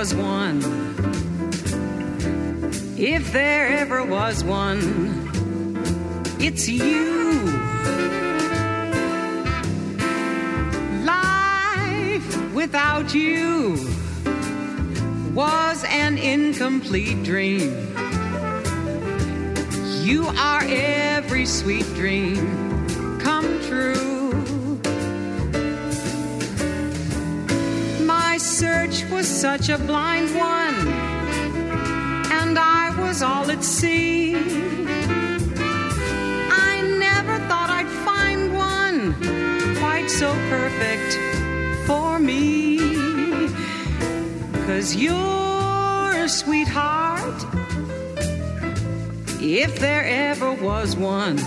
was one, if there ever was one, it's you. Life without you was an incomplete dream. You are every sweet dream come true. Such a blind one, and I was all at sea. I never thought I'd find one quite so perfect for me. Cause you're a sweetheart, if there ever was one.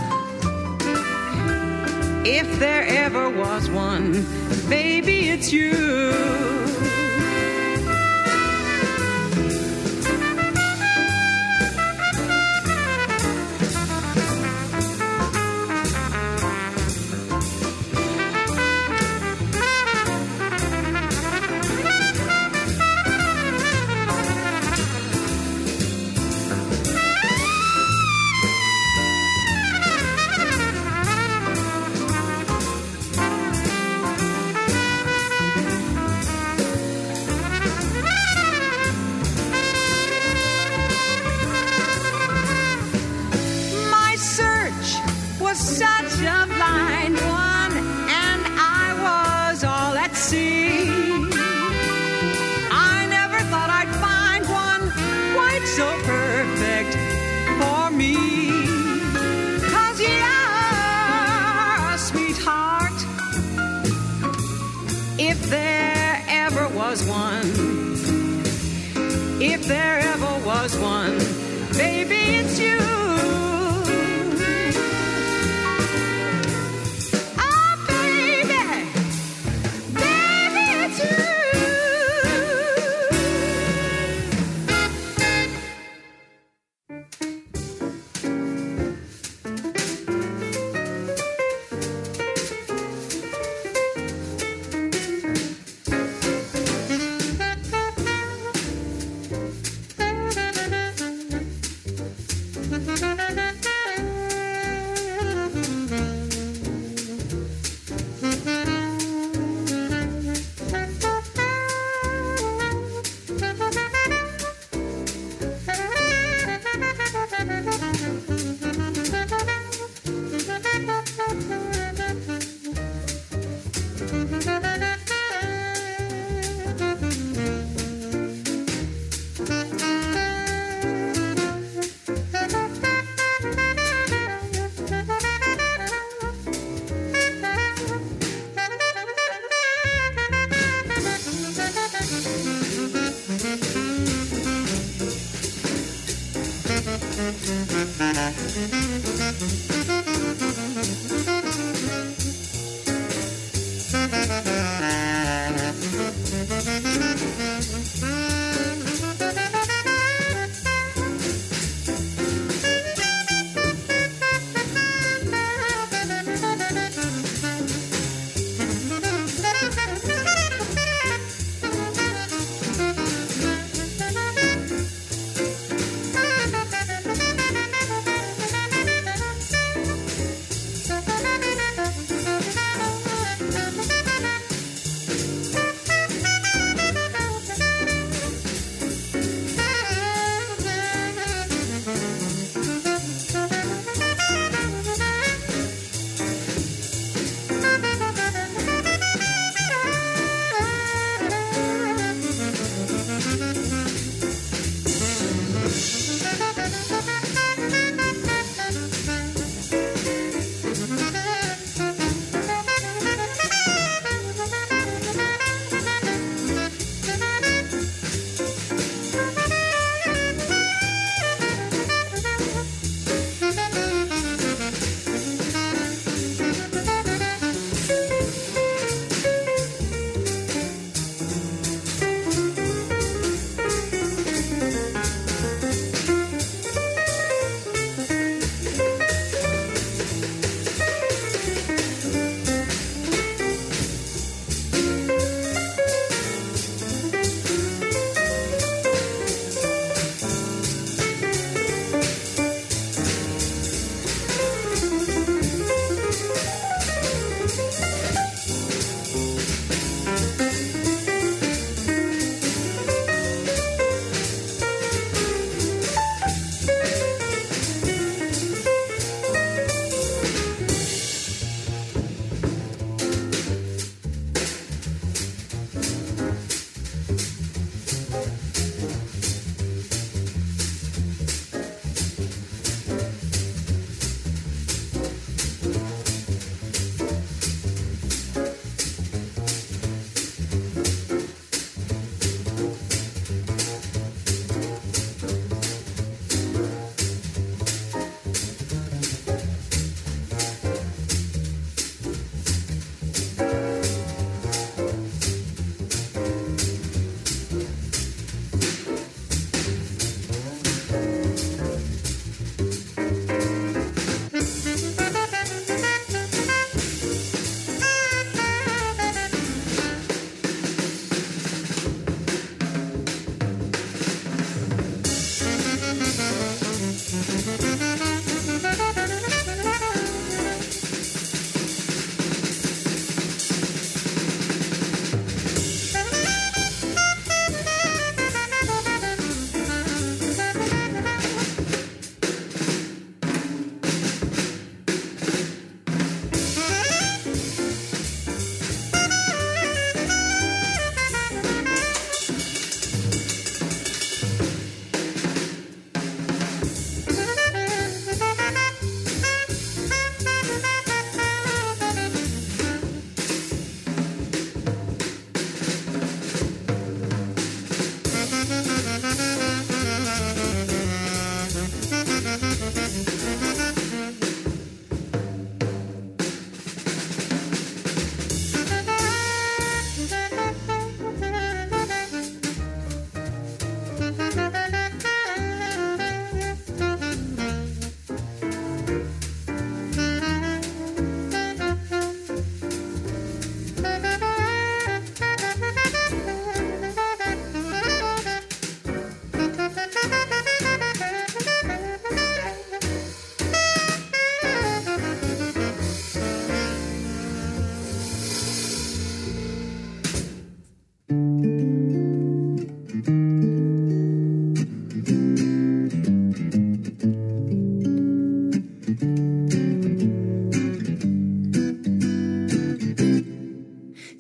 If there ever was one, baby, it's you.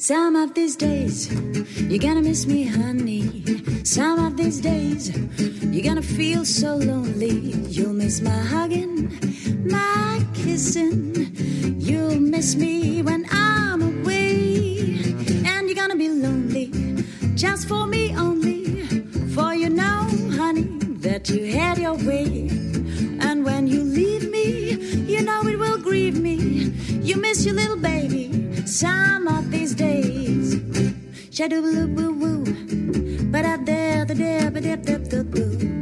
Some of these days, you're gonna miss me, honey. Some of these days, you're gonna feel so lonely. You'll miss my hugging, my kissing. You'll miss me when I'm away. And you're gonna be lonely, just for me only. For you know, honey, that you had your way. And when you leave me, you know it will grieve me. You miss your little baby. Some Shadow blue boo woo. But I dare the dare, but dip dip the boo.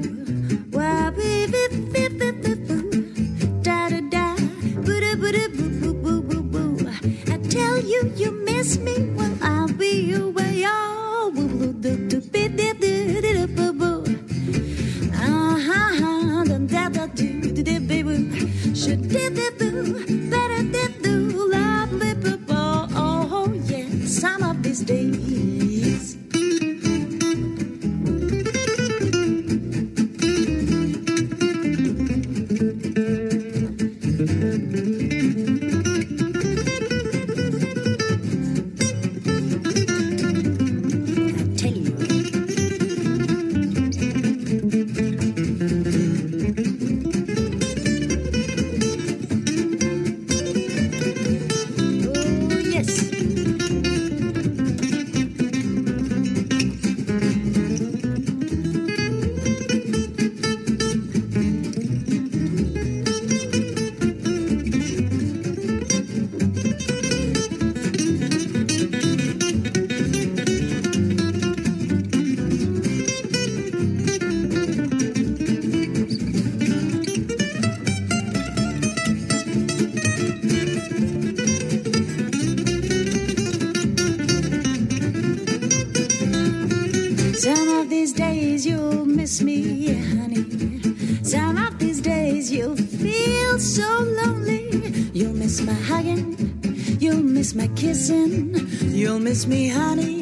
You'll miss me, honey.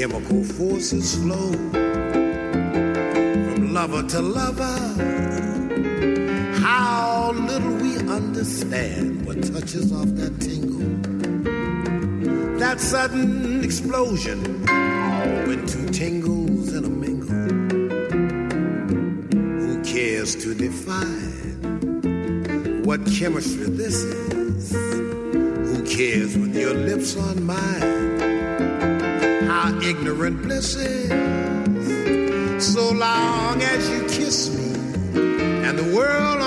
Chemical forces flow from lover to lover. How little we understand what touches off that tingle that sudden explosion when two tingles and a mingle. Who cares to define what chemistry this is? Who cares when your lips on mine? Ignorant bliss. So long as you kiss me and the world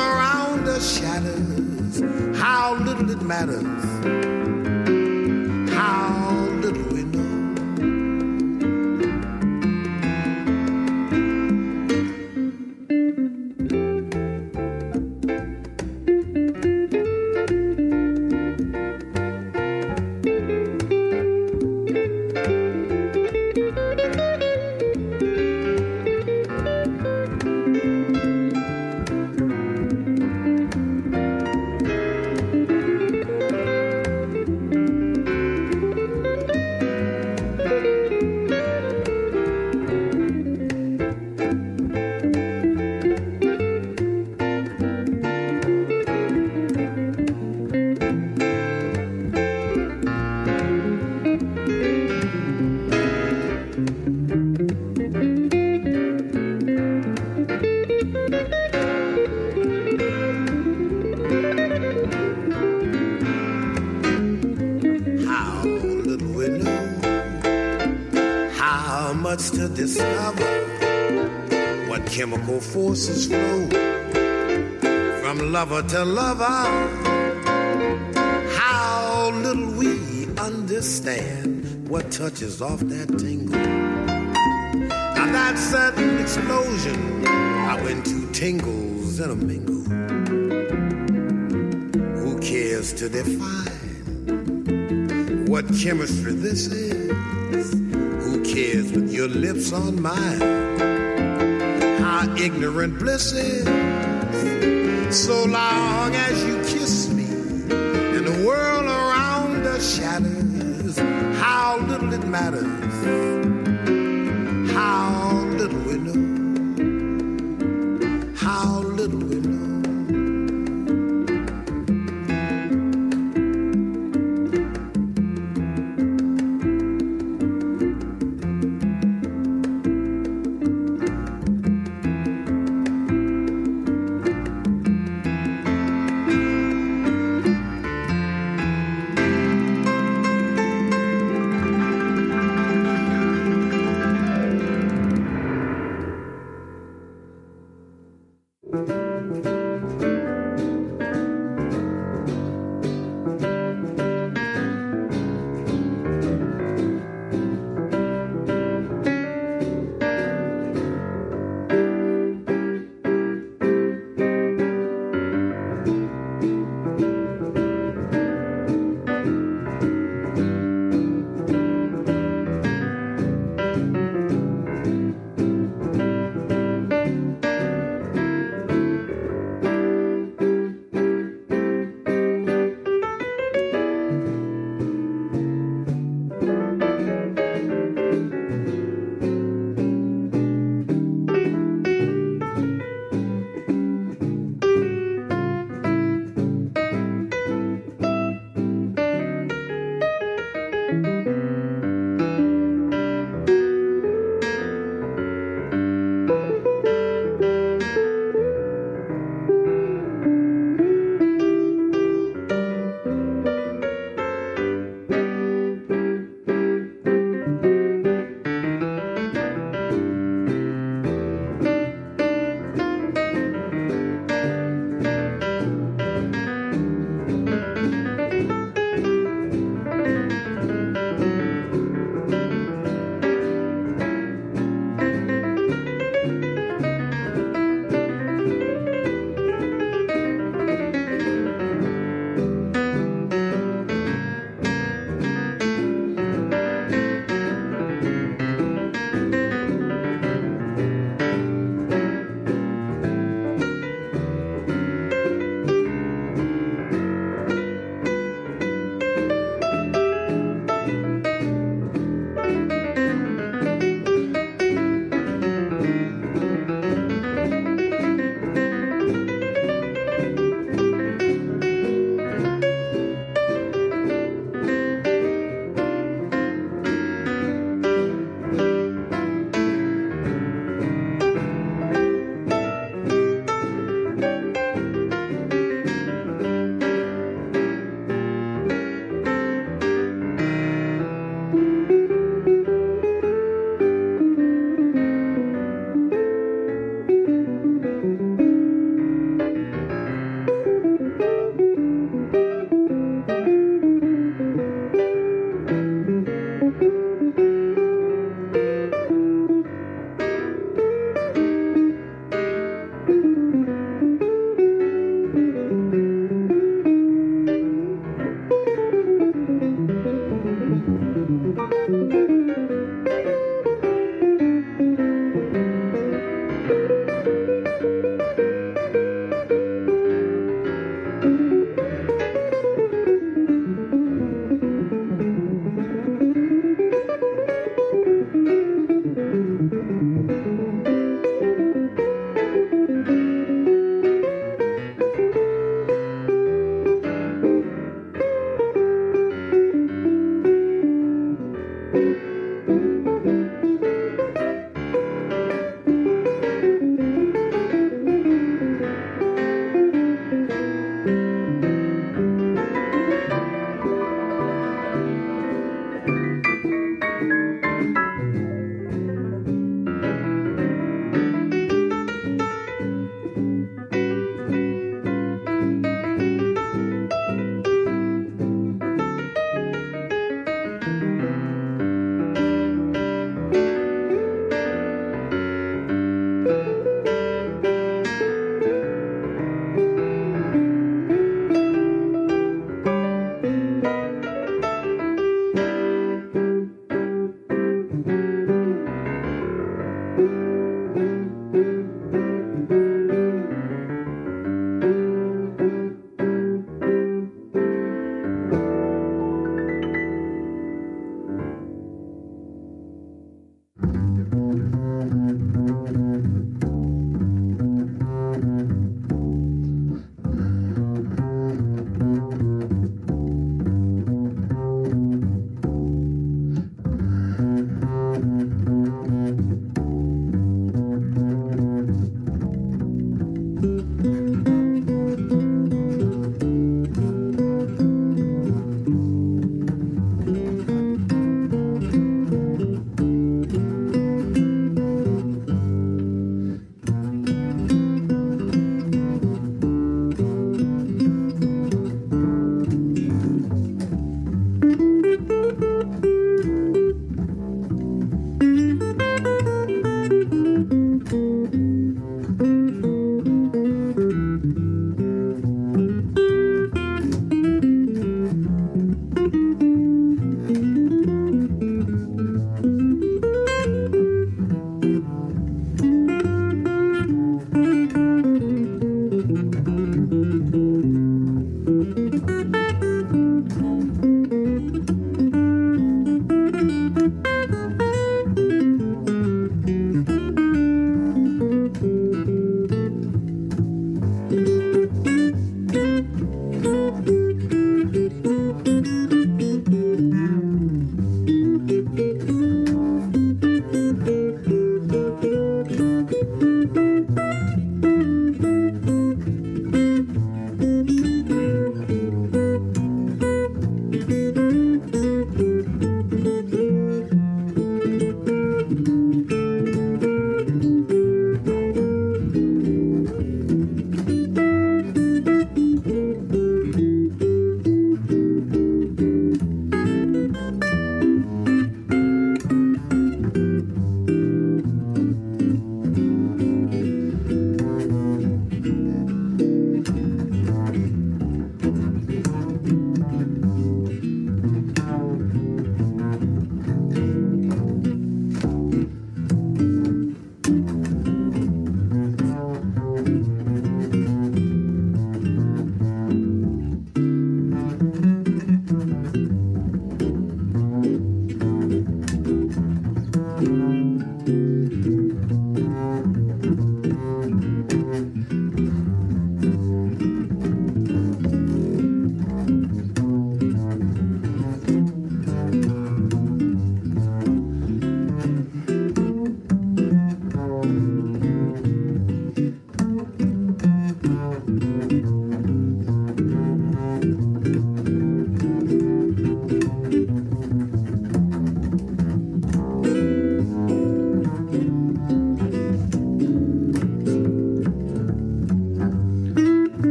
forces flow from lover to lover. How little we understand what touches off that tingle. Now that sudden explosion, I went to tingles and a mingle. Who cares to define? what chemistry this is. Who cares with your lips on mine? Ignorant bliss is. So long as you kiss Música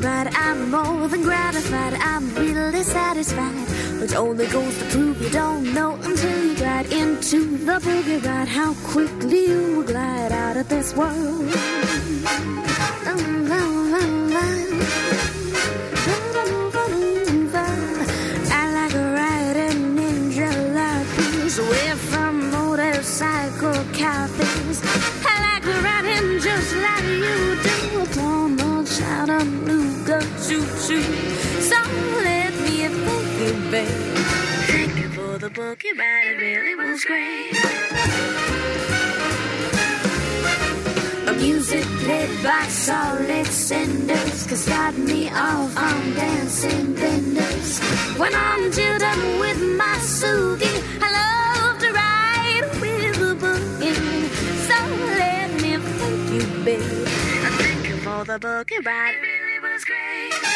ride. I'm more than gratified. I'm really satisfied. Which only goes to prove you don't know until you glide into the boogie ride. How quickly you will glide out of this world. Thank you for the boogie ride was great.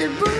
to breathe.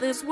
This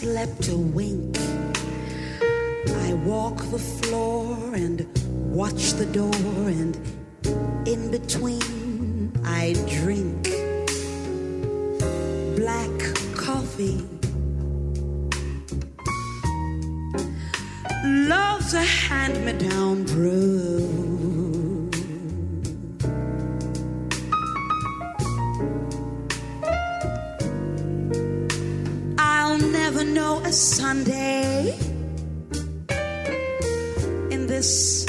to wink. I walk the floor and watch the door, and in between I drink black coffee. Love's a hand me down brew. A Sunday in this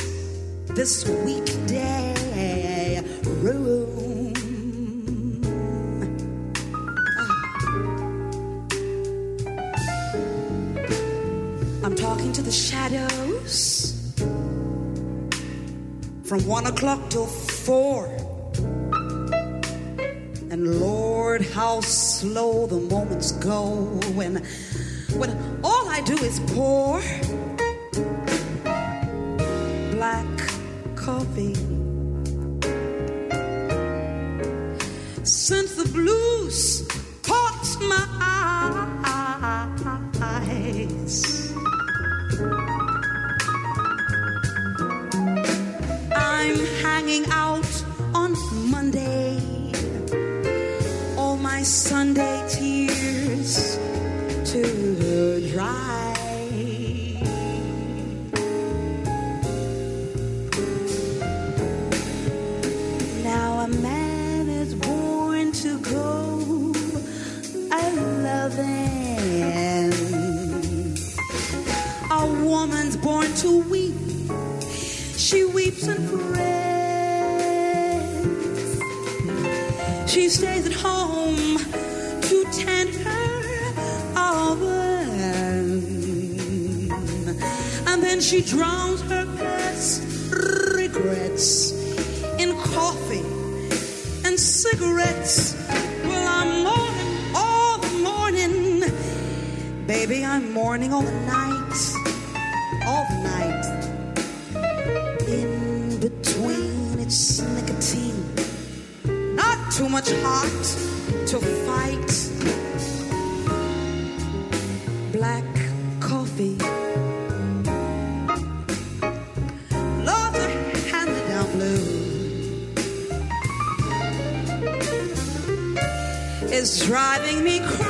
this weekday room. I'm talking to the shadows from one o'clock till four. And Lord, how slow the moments go when, do She stays at home to tend her oven. And then she drowns her past regrets in coffee and cigarettes. Well, I'm mourning all the morning. Baby, I'm mourning all the night. All the night. In between, it's too much heart to fight. Black coffee. Love down. It's driving me crazy.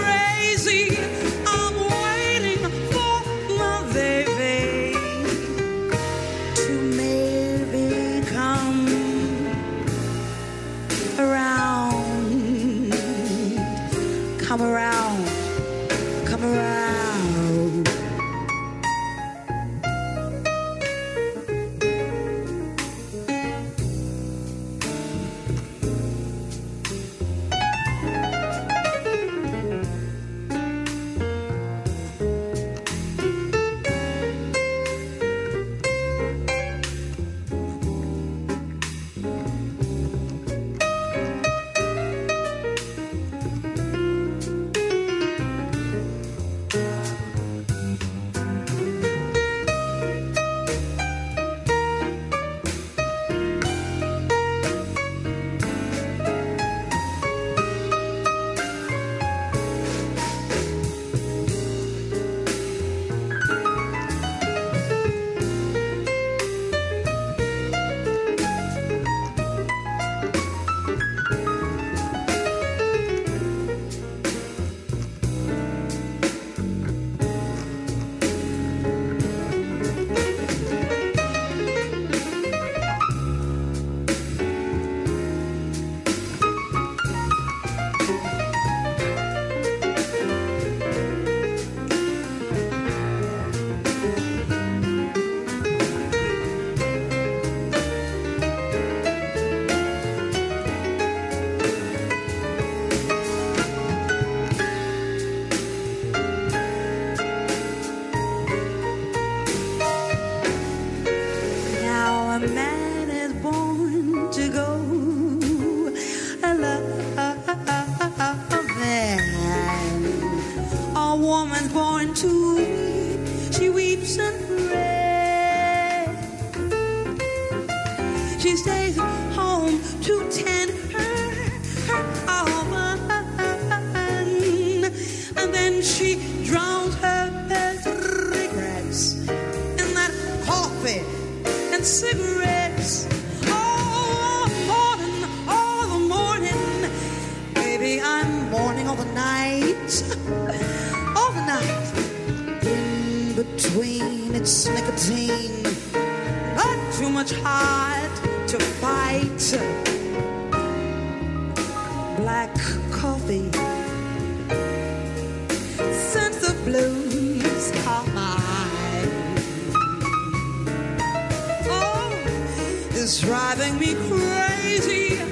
It's driving me crazy.